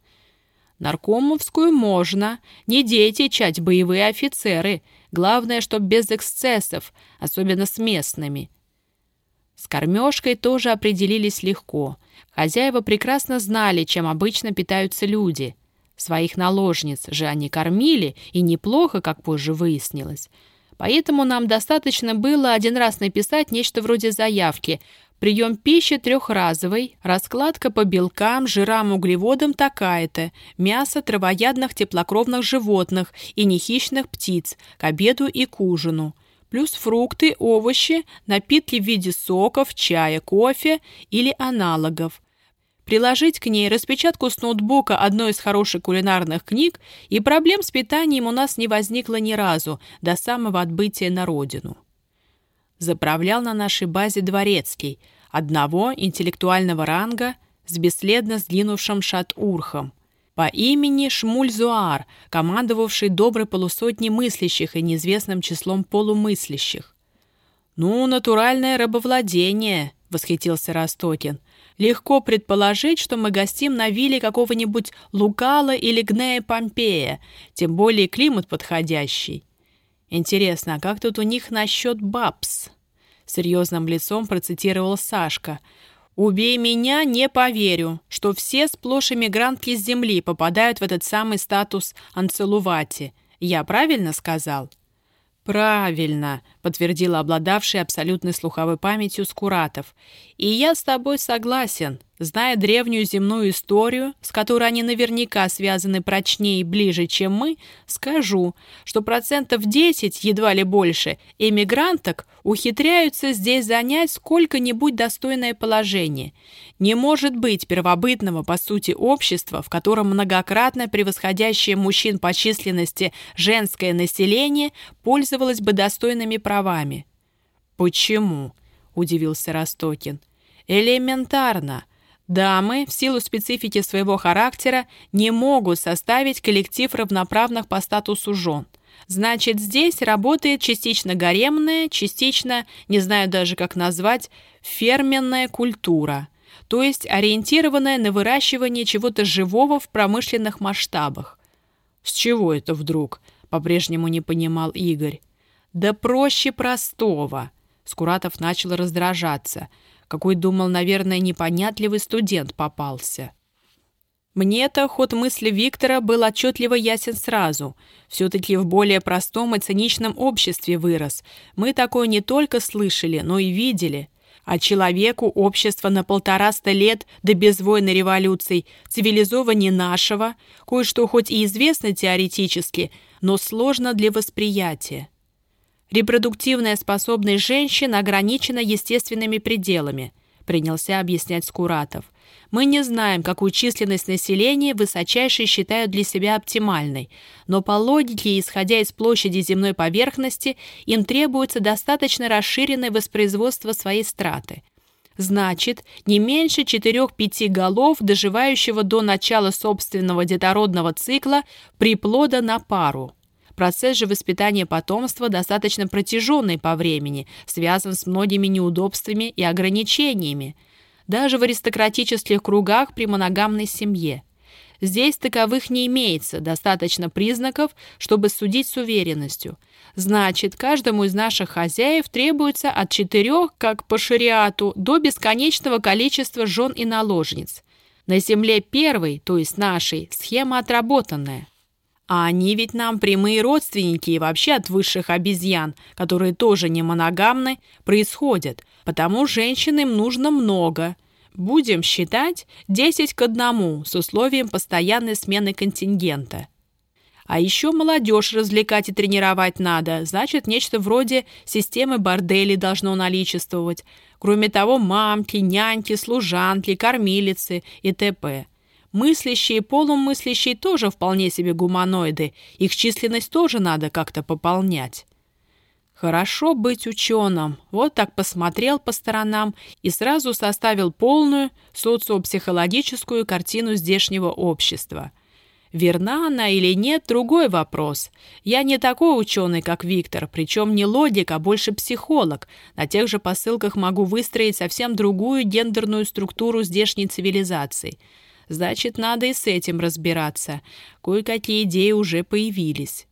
Наркомовскую можно, не дети чать боевые офицеры – Главное, чтоб без эксцессов, особенно с местными. С кормежкой тоже определились легко. Хозяева прекрасно знали, чем обычно питаются люди. Своих наложниц же они кормили, и неплохо, как позже выяснилось. Поэтому нам достаточно было один раз написать нечто вроде заявки Прием пищи трехразовый, раскладка по белкам, жирам, углеводам такая-то, мясо травоядных теплокровных животных и нехищных птиц к обеду и к ужину, плюс фрукты, овощи, напитки в виде соков, чая, кофе или аналогов. Приложить к ней распечатку с ноутбука одной из хороших кулинарных книг, и проблем с питанием у нас не возникло ни разу, до самого отбытия на родину. Заправлял на нашей базе дворецкий, одного интеллектуального ранга с бесследно сгинувшим Шат-Урхом, по имени Шмуль-Зуар, командовавший доброй полусотней мыслящих и неизвестным числом полумыслящих. «Ну, натуральное рабовладение», — восхитился Ростокин. «Легко предположить, что мы гостим на вилле какого-нибудь Лукала или Гнея Помпея, тем более климат подходящий. Интересно, а как тут у них насчет бабс?» Серьезным лицом процитировал Сашка. «Убей меня, не поверю, что все сплошь иммигрантки с земли попадают в этот самый статус анцелувати. Я правильно сказал?» «Правильно», — подтвердила обладавший абсолютной слуховой памятью Скуратов. «И я с тобой согласен. Зная древнюю земную историю, с которой они наверняка связаны прочнее и ближе, чем мы, скажу, что процентов 10, едва ли больше, эмигранток ухитряются здесь занять сколько-нибудь достойное положение. Не может быть первобытного, по сути, общества, в котором многократно превосходящее мужчин по численности женское население пользовалось бы достойными правами. «Почему?» – удивился Ростокин. «Элементарно. Дамы, в силу специфики своего характера, не могут составить коллектив равноправных по статусу жен. Значит, здесь работает частично гаремная, частично, не знаю даже как назвать, ферменная культура, то есть ориентированная на выращивание чего-то живого в промышленных масштабах. «С чего это вдруг?» – по-прежнему не понимал Игорь. «Да проще простого!» Скуратов начал раздражаться – какой, думал, наверное, непонятливый студент попался. Мне-то ход мысли Виктора был отчетливо ясен сразу. Все-таки в более простом и циничном обществе вырос. Мы такое не только слышали, но и видели. А человеку общество на полтораста лет до безвойной революции цивилизованнее нашего, кое-что хоть и известно теоретически, но сложно для восприятия. Репродуктивная способность женщин ограничена естественными пределами, принялся объяснять Скуратов. Мы не знаем, какую численность населения высочайшие считают для себя оптимальной, но по логике, исходя из площади земной поверхности, им требуется достаточно расширенное воспроизводство своей страты. Значит, не меньше 4-5 голов, доживающего до начала собственного детородного цикла, приплода на пару – Процесс же воспитания потомства достаточно протяженный по времени, связан с многими неудобствами и ограничениями, даже в аристократических кругах при моногамной семье. Здесь таковых не имеется достаточно признаков, чтобы судить с уверенностью. Значит, каждому из наших хозяев требуется от четырех, как по шариату, до бесконечного количества жен и наложниц. На земле первой, то есть нашей, схема отработанная. А они ведь нам прямые родственники и вообще от высших обезьян, которые тоже не моногамны, происходят. Потому женщин им нужно много. Будем считать 10 к одному с условием постоянной смены контингента. А еще молодежь развлекать и тренировать надо, значит, нечто вроде системы борделей должно наличествовать. Кроме того, мамки, няньки, служанки, кормилицы и т.п. Мыслящие и полумыслящие тоже вполне себе гуманоиды. Их численность тоже надо как-то пополнять. Хорошо быть ученым. Вот так посмотрел по сторонам и сразу составил полную социопсихологическую картину здешнего общества. Верна она или нет – другой вопрос. Я не такой ученый, как Виктор, причем не логик, а больше психолог. На тех же посылках могу выстроить совсем другую гендерную структуру здешней цивилизации – Значит, надо и с этим разбираться. Кое-какие идеи уже появились.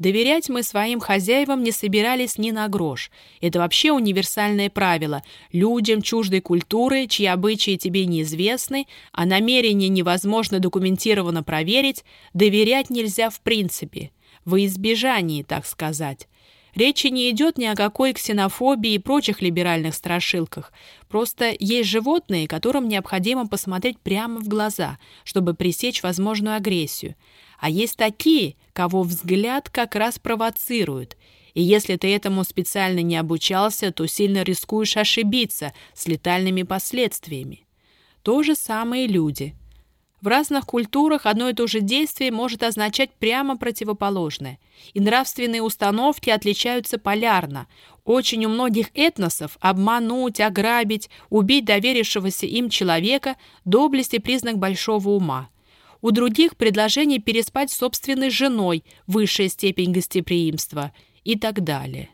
Доверять мы своим хозяевам не собирались ни на грош. Это вообще универсальное правило. Людям чуждой культуры, чьи обычаи тебе неизвестны, а намерения невозможно документированно проверить, доверять нельзя в принципе. Во избежании, так сказать. Речи не идет ни о какой ксенофобии и прочих либеральных страшилках. Просто есть животные, которым необходимо посмотреть прямо в глаза, чтобы пресечь возможную агрессию. А есть такие, кого взгляд как раз провоцирует. И если ты этому специально не обучался, то сильно рискуешь ошибиться с летальными последствиями. То же самое и люди – В разных культурах одно и то же действие может означать прямо противоположное. И нравственные установки отличаются полярно. Очень у многих этносов обмануть, ограбить, убить доверившегося им человека – доблесть и признак большого ума. У других предложение переспать с собственной женой – высшая степень гостеприимства и так далее.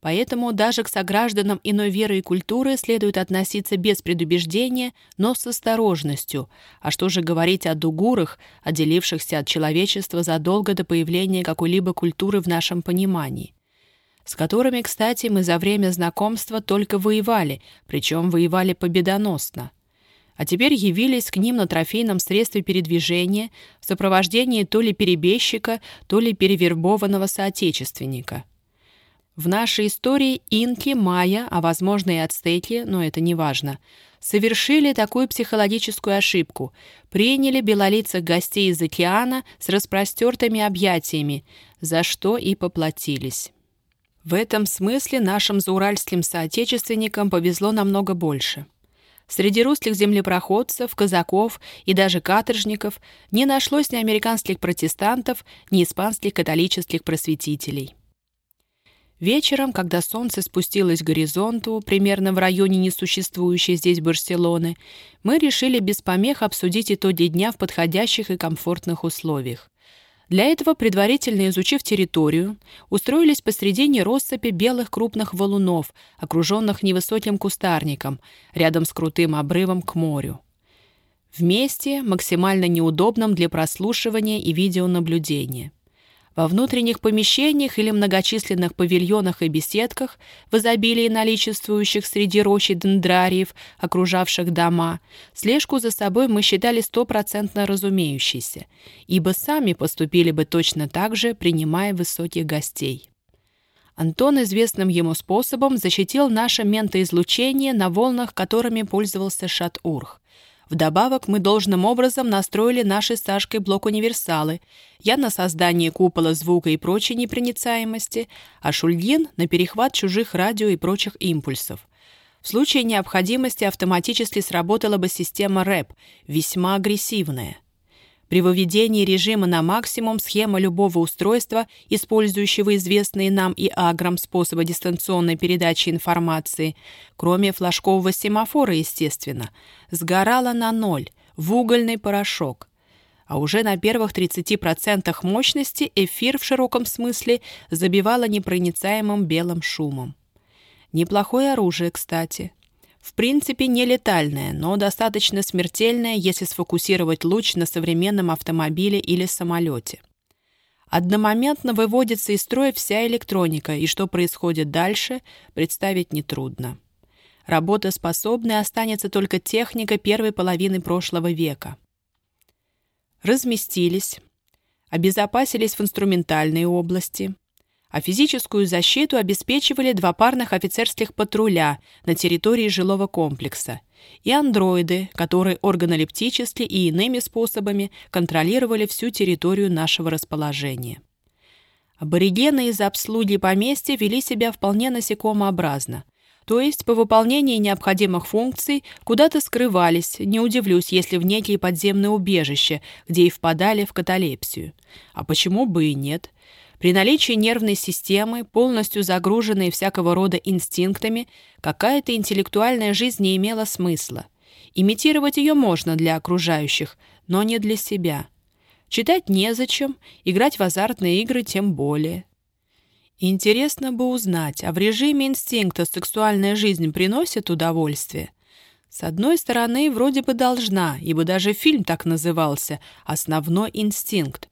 Поэтому даже к согражданам иной веры и культуры следует относиться без предубеждения, но с осторожностью. А что же говорить о дугурах, отделившихся от человечества задолго до появления какой-либо культуры в нашем понимании? С которыми, кстати, мы за время знакомства только воевали, причем воевали победоносно. А теперь явились к ним на трофейном средстве передвижения в сопровождении то ли перебежчика, то ли перевербованного соотечественника – в нашей истории инки, майя, а возможно и ацтеки, но это не важно, совершили такую психологическую ошибку. Приняли белолицых гостей из океана с распростертыми объятиями, за что и поплатились. В этом смысле нашим зауральским соотечественникам повезло намного больше. Среди русских землепроходцев, казаков и даже каторжников не нашлось ни американских протестантов, ни испанских католических просветителей. Вечером, когда солнце спустилось к горизонту, примерно в районе несуществующей здесь Барселоны, мы решили без помех обсудить итоги дня в подходящих и комфортных условиях. Для этого, предварительно изучив территорию, устроились посредине россыпи белых крупных валунов, окруженных невысоким кустарником, рядом с крутым обрывом к морю. Вместе, максимально неудобным для прослушивания и видеонаблюдения. Во внутренних помещениях или многочисленных павильонах и беседках, в изобилии наличествующих среди рощи дендрариев, окружавших дома, слежку за собой мы считали стопроцентно разумеющейся, ибо сами поступили бы точно так же, принимая высоких гостей. Антон известным ему способом защитил наше ментоизлучение на волнах, которыми пользовался Шат-Урх. Вдобавок мы должным образом настроили наши с Сашкой блок-универсалы. Я на создание купола звука и прочей непроницаемости, а Шульгин — на перехват чужих радио и прочих импульсов. В случае необходимости автоматически сработала бы система РЭП, весьма агрессивная. При выведении режима на максимум схема любого устройства, использующего известные нам и аграм способы дистанционной передачи информации, кроме флажкового семафора, естественно, сгорала на ноль, в угольный порошок. А уже на первых 30% мощности эфир в широком смысле забивала непроницаемым белым шумом. Неплохое оружие, кстати. В принципе, не летальное, но достаточно смертельное, если сфокусировать луч на современном автомобиле или самолете. Одномоментно выводится из строя вся электроника, и что происходит дальше, представить нетрудно. Работоспособной останется только техника первой половины прошлого века. Разместились, обезопасились в инструментальной области, а физическую защиту обеспечивали два парных офицерских патруля на территории жилого комплекса и андроиды, которые органолептически и иными способами контролировали всю территорию нашего расположения. Аборигены из обслуги поместья вели себя вполне насекомообразно, то есть по выполнении необходимых функций куда-то скрывались, не удивлюсь, если в некие подземные убежища, где и впадали в каталепсию. А почему бы и нет? При наличии нервной системы, полностью загруженной всякого рода инстинктами, какая-то интеллектуальная жизнь не имела смысла. Имитировать ее можно для окружающих, но не для себя. Читать незачем, играть в азартные игры тем более. Интересно бы узнать, а в режиме инстинкта сексуальная жизнь приносит удовольствие? С одной стороны, вроде бы должна, ибо даже фильм так назывался «Основной инстинкт».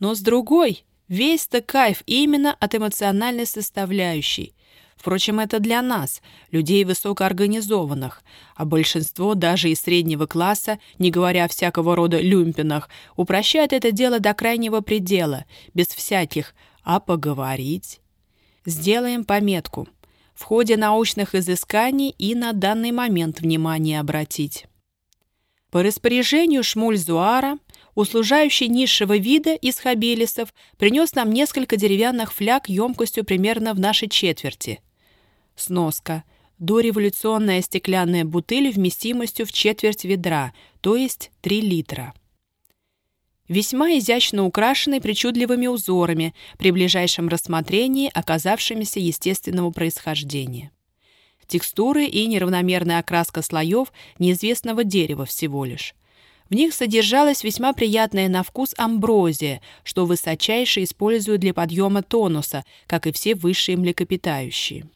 Но с другой, Весь-то кайф именно от эмоциональной составляющей. Впрочем, это для нас, людей высокоорганизованных, а большинство даже из среднего класса, не говоря о всякого рода люмпинах, упрощает это дело до крайнего предела, без всяких «а поговорить». Сделаем пометку. В ходе научных изысканий и на данный момент внимание обратить. По распоряжению Шмуль-Зуара услужающий низшего вида из хабилисов принес нам несколько деревянных фляг емкостью примерно в нашей четверти. Сноска. Дореволюционная стеклянная бутыль вместимостью в четверть ведра, то есть 3 литра. Весьма изящно украшенный причудливыми узорами, при ближайшем рассмотрении оказавшимися естественного происхождения. Текстуры и неравномерная окраска слоев неизвестного дерева всего лишь. В них содержалась весьма приятная на вкус амброзия, что высочайше используют для подъема тонуса, как и все высшие млекопитающие.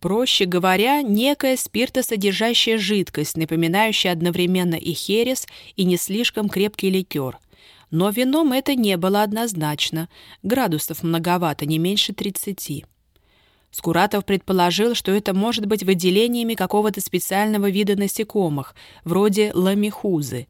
Проще говоря, некая спиртосодержащая жидкость, напоминающая одновременно и херес, и не слишком крепкий ликер. Но вином это не было однозначно. Градусов многовато, не меньше 30. Скуратов предположил, что это может быть выделениями какого-то специального вида насекомых, вроде ламихузы.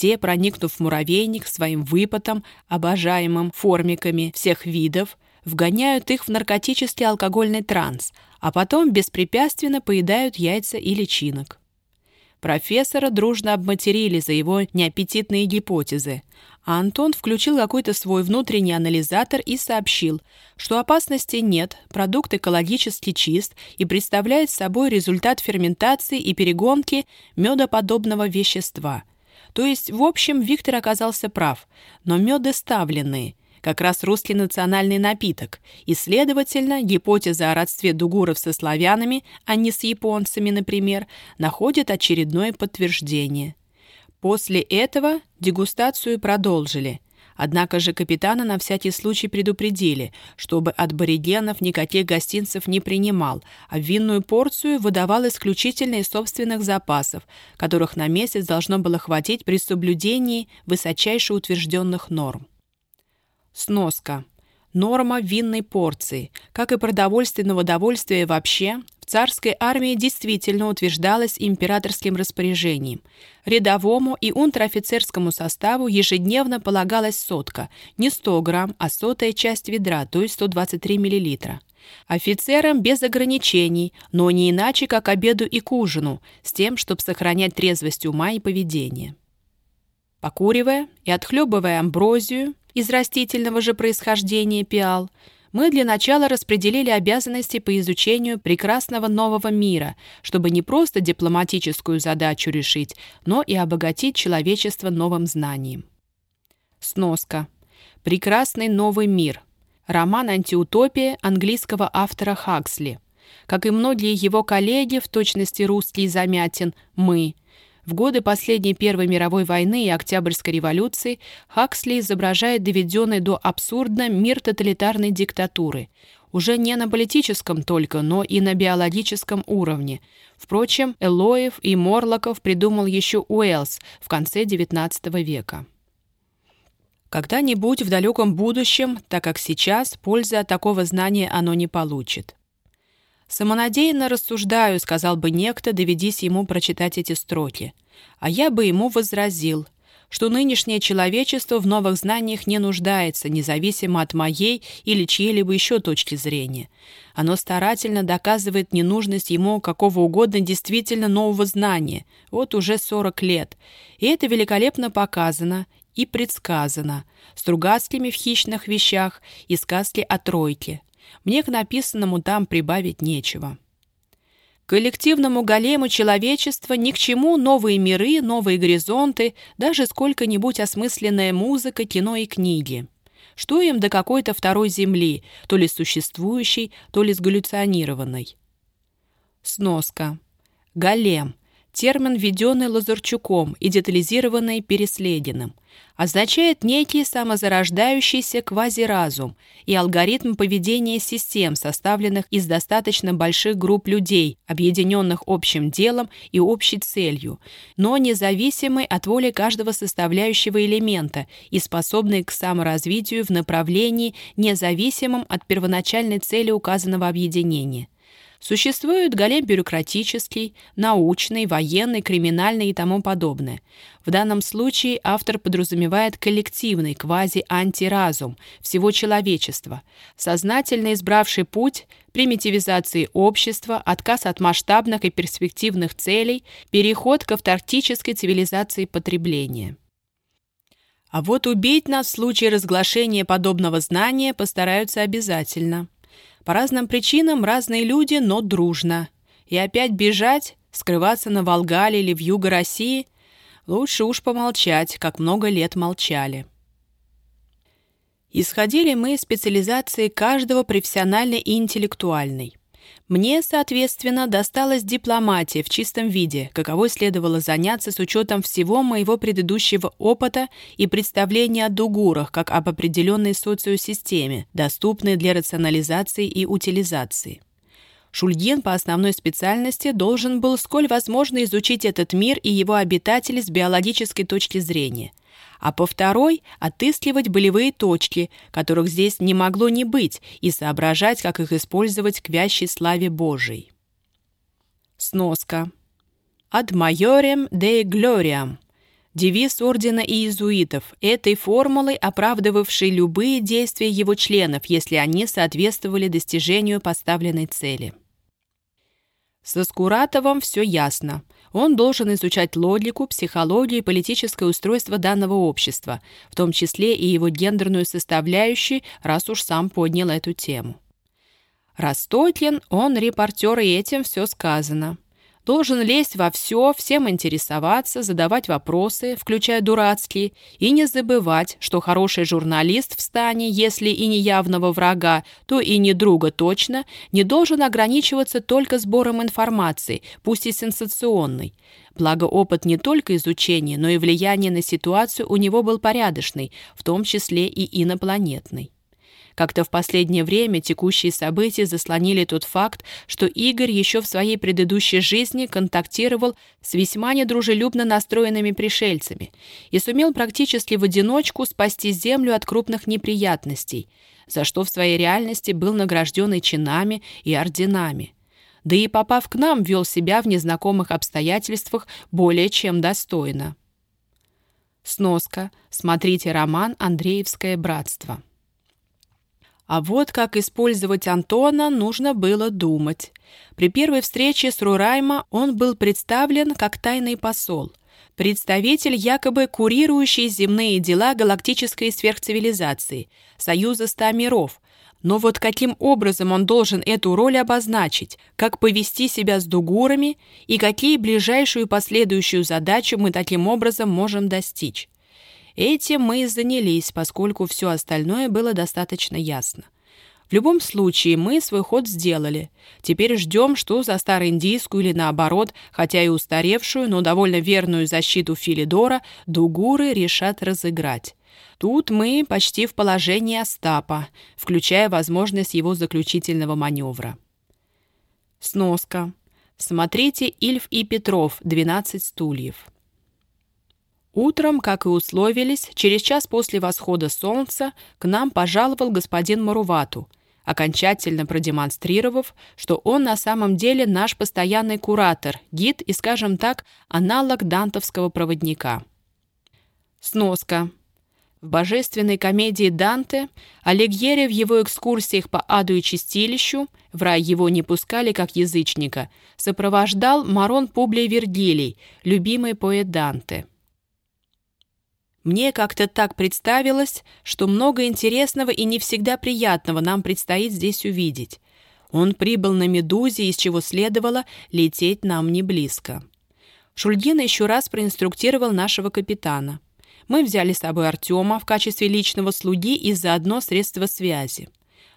Те, проникнув в муравейник своим выпотом, обожаемым формиками всех видов, вгоняют их в наркотический алкогольный транс, а потом беспрепятственно поедают яйца и личинок. Профессора дружно обматерили за его неаппетитные гипотезы, а Антон включил какой-то свой внутренний анализатор и сообщил, что опасности нет, продукт экологически чист и представляет собой результат ферментации и перегонки медоподобного вещества – то есть, в общем, Виктор оказался прав, но меды ставленные, как раз русский национальный напиток, и, следовательно, гипотеза о родстве дугуров со славянами, а не с японцами, например, находит очередное подтверждение. После этого дегустацию продолжили – Однако же капитана на всякий случай предупредили, чтобы от аборигенов никаких гостинцев не принимал, а винную порцию выдавал исключительно из собственных запасов, которых на месяц должно было хватить при соблюдении высочайше утвержденных норм. Сноска. Норма винной порции, как и продовольственного довольствия вообще, царской армии действительно утверждалось императорским распоряжением. Рядовому и унтер-офицерскому составу ежедневно полагалась сотка, не 100 грамм, а сотая часть ведра, то есть 123 миллилитра. Офицерам без ограничений, но не иначе, как обеду и к ужину, с тем, чтобы сохранять трезвость ума и поведения. Покуривая и отхлебывая амброзию из растительного же происхождения пиал, мы для начала распределили обязанности по изучению прекрасного нового мира, чтобы не просто дипломатическую задачу решить, но и обогатить человечество новым знанием. Сноска. «Прекрасный новый мир». Роман «Антиутопия» английского автора Хаксли. Как и многие его коллеги, в точности русский Замятин, мы – в годы последней Первой мировой войны и Октябрьской революции Хаксли изображает доведенный до абсурда мир тоталитарной диктатуры, уже не на политическом только, но и на биологическом уровне. Впрочем, Элоев и Морлоков придумал еще Уэллс в конце XIX века. Когда-нибудь в далеком будущем, так как сейчас, пользы от такого знания оно не получит. «Самонадеянно рассуждаю», — сказал бы некто, доведись ему прочитать эти строки. А я бы ему возразил, что нынешнее человечество в новых знаниях не нуждается, независимо от моей или чьей-либо еще точки зрения. Оно старательно доказывает ненужность ему какого угодно действительно нового знания, вот уже 40 лет. И это великолепно показано и предсказано Стругацкими в «Хищных вещах» и сказке о тройке. Мне к написанному там прибавить нечего. Коллективному голему человечества ни к чему новые миры, новые горизонты, даже сколько-нибудь осмысленная музыка, кино и книги. Что им до какой-то второй земли, то ли существующей, то ли сгаллюционированной? Сноска. Голем термин, введенный Лазарчуком и детализированный Переслединым, означает некий самозарождающийся квазиразум и алгоритм поведения систем, составленных из достаточно больших групп людей, объединенных общим делом и общей целью, но независимый от воли каждого составляющего элемента и способный к саморазвитию в направлении, независимом от первоначальной цели указанного объединения – Существует голем бюрократический, научный, военный, криминальный и тому подобное. В данном случае автор подразумевает коллективный квази-антиразум всего человечества, сознательно избравший путь примитивизации общества, отказ от масштабных и перспективных целей, переход к автарктической цивилизации потребления. А вот убить нас в случае разглашения подобного знания постараются обязательно. По разным причинам разные люди, но дружно. И опять бежать, скрываться на Волгале или в юго России – лучше уж помолчать, как много лет молчали. Исходили мы из специализации каждого профессиональной и интеллектуальной. Мне, соответственно, досталась дипломатия в чистом виде, каковой следовало заняться с учетом всего моего предыдущего опыта и представления о дугурах, как об определенной социосистеме, доступной для рационализации и утилизации. Шульгин по основной специальности должен был сколь возможно изучить этот мир и его обитателей с биологической точки зрения, а по второй – отыскивать болевые точки, которых здесь не могло не быть, и соображать, как их использовать к вящей славе Божией. Сноска. «Ad majorem de gloriam» – девиз ордена иезуитов, этой формулой оправдывавшей любые действия его членов, если они соответствовали достижению поставленной цели. Со Скуратовым все ясно. Он должен изучать логику, психологию и политическое устройство данного общества, в том числе и его гендерную составляющую, раз уж сам поднял эту тему. Ростокин, он репортер, и этим все сказано должен лезть во все, всем интересоваться, задавать вопросы, включая дурацкие, и не забывать, что хороший журналист в стане, если и не явного врага, то и не друга точно, не должен ограничиваться только сбором информации, пусть и сенсационной. Благо опыт не только изучения, но и влияние на ситуацию у него был порядочный, в том числе и инопланетный. Как-то в последнее время текущие события заслонили тот факт, что Игорь еще в своей предыдущей жизни контактировал с весьма недружелюбно настроенными пришельцами и сумел практически в одиночку спасти Землю от крупных неприятностей, за что в своей реальности был награжден чинами, и орденами. Да и попав к нам, вел себя в незнакомых обстоятельствах более чем достойно. Сноска. Смотрите роман «Андреевское братство». А вот как использовать Антона нужно было думать. При первой встрече с Рурайма он был представлен как тайный посол, представитель якобы курирующий земные дела галактической сверхцивилизации, Союза ста миров. Но вот каким образом он должен эту роль обозначить, как повести себя с дугурами и какие ближайшую последующую задачу мы таким образом можем достичь? Этим мы и занялись, поскольку все остальное было достаточно ясно. В любом случае, мы свой ход сделали. Теперь ждем, что за староиндийскую или наоборот, хотя и устаревшую, но довольно верную защиту Филидора, дугуры решат разыграть. Тут мы почти в положении Остапа, включая возможность его заключительного маневра. Сноска. Смотрите «Ильф и Петров. 12 стульев». Утром, как и условились, через час после восхода солнца к нам пожаловал господин Марувату, окончательно продемонстрировав, что он на самом деле наш постоянный куратор, гид и, скажем так, аналог дантовского проводника. Сноска. В божественной комедии Данте Алигьери в его экскурсиях по аду и чистилищу, в рай его не пускали как язычника, сопровождал Марон Публий Вергилий, любимый поэт Данте. Мне как-то так представилось, что много интересного и не всегда приятного нам предстоит здесь увидеть. Он прибыл на «Медузе», из чего следовало лететь нам не близко. Шульгин еще раз проинструктировал нашего капитана. Мы взяли с собой Артема в качестве личного слуги и заодно средства связи.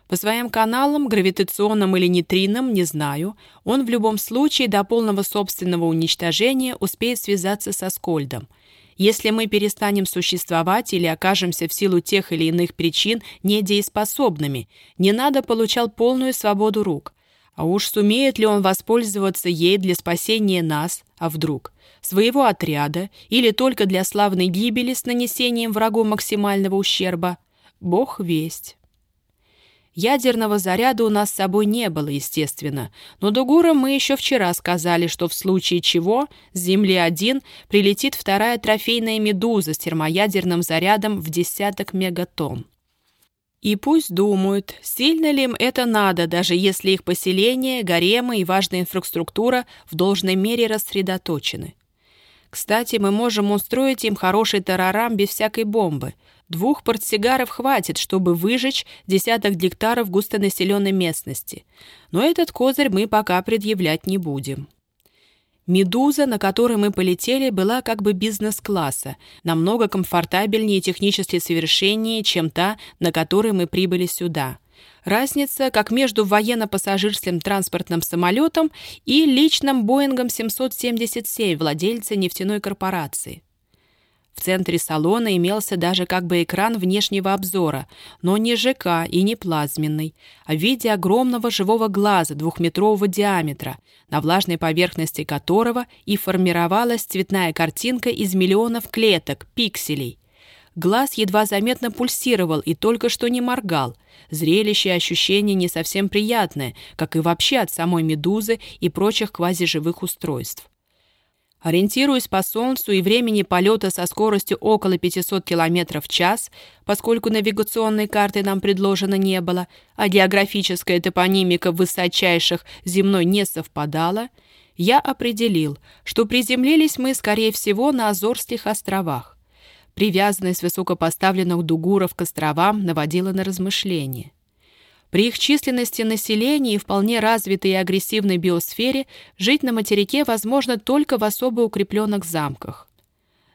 По своим каналам, гравитационным или нейтринным, не знаю, он в любом случае до полного собственного уничтожения успеет связаться со Скольдом – если мы перестанем существовать или окажемся в силу тех или иных причин недееспособными, не надо получал полную свободу рук. А уж сумеет ли он воспользоваться ей для спасения нас, а вдруг, своего отряда или только для славной гибели с нанесением врагу максимального ущерба? Бог весть. Ядерного заряда у нас с собой не было, естественно, но Дугурам мы еще вчера сказали, что в случае чего с Земли-1 прилетит вторая трофейная «Медуза» с термоядерным зарядом в десяток мегатонн. И пусть думают, сильно ли им это надо, даже если их поселение, гаремы и важная инфраструктура в должной мере рассредоточены. Кстати, мы можем устроить им хороший тарарам без всякой бомбы. Двух портсигаров хватит, чтобы выжечь десяток гектаров густонаселенной местности. Но этот козырь мы пока предъявлять не будем. «Медуза», на которой мы полетели, была как бы бизнес-класса, намного комфортабельнее технически совершеннее, чем та, на которой мы прибыли сюда. Разница как между военно-пассажирским транспортным самолетом и личным Боингом 777 владельца нефтяной корпорации. В центре салона имелся даже как бы экран внешнего обзора, но не ЖК и не плазменный, а в виде огромного живого глаза двухметрового диаметра, на влажной поверхности которого и формировалась цветная картинка из миллионов клеток, пикселей. Глаз едва заметно пульсировал и только что не моргал. Зрелище и ощущение не совсем приятное, как и вообще от самой медузы и прочих квазиживых устройств. Ориентируясь по Солнцу и времени полета со скоростью около 500 км в час, поскольку навигационной карты нам предложено не было, а географическая топонимика высочайших земной не совпадала, я определил, что приземлились мы, скорее всего, на Азорских островах. Привязанность высокопоставленных дугуров к островам наводила на размышления. При их численности населения и вполне развитой и агрессивной биосфере жить на материке возможно только в особо укрепленных замках.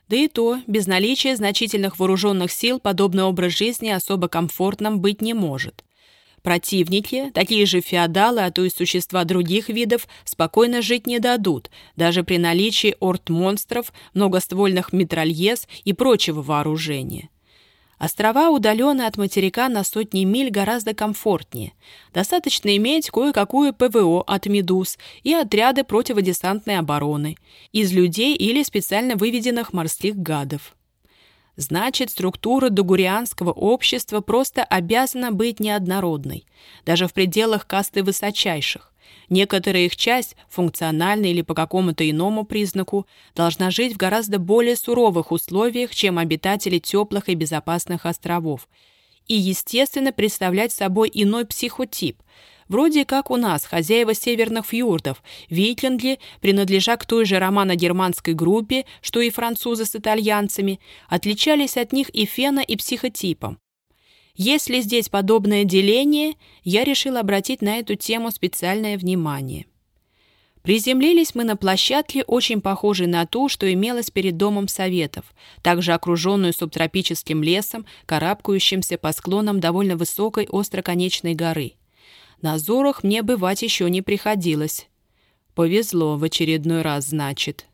Да и то, без наличия значительных вооруженных сил подобный образ жизни особо комфортным быть не может. Противники, такие же феодалы, а то и существа других видов, спокойно жить не дадут, даже при наличии орд-монстров, многоствольных метрольез и прочего вооружения. Острова, удаленные от материка на сотни миль, гораздо комфортнее. Достаточно иметь кое-какую ПВО от «Медуз» и отряды противодесантной обороны, из людей или специально выведенных морских гадов. Значит, структура дугурианского общества просто обязана быть неоднородной, даже в пределах касты высочайших. Некоторая их часть, функционально или по какому-то иному признаку, должна жить в гораздо более суровых условиях, чем обитатели теплых и безопасных островов, и, естественно, представлять собой иной психотип, вроде как у нас, хозяева северных фьордов, викинги, принадлежа к той же романо-германской группе, что и французы с итальянцами, отличались от них и фено, и психотипом. Если здесь подобное деление, я решил обратить на эту тему специальное внимание. Приземлились мы на площадке, очень похожей на ту, что имелась перед Домом Советов, также окруженную субтропическим лесом, карабкающимся по склонам довольно высокой остроконечной горы. На Зорах мне бывать еще не приходилось. Повезло в очередной раз, значит.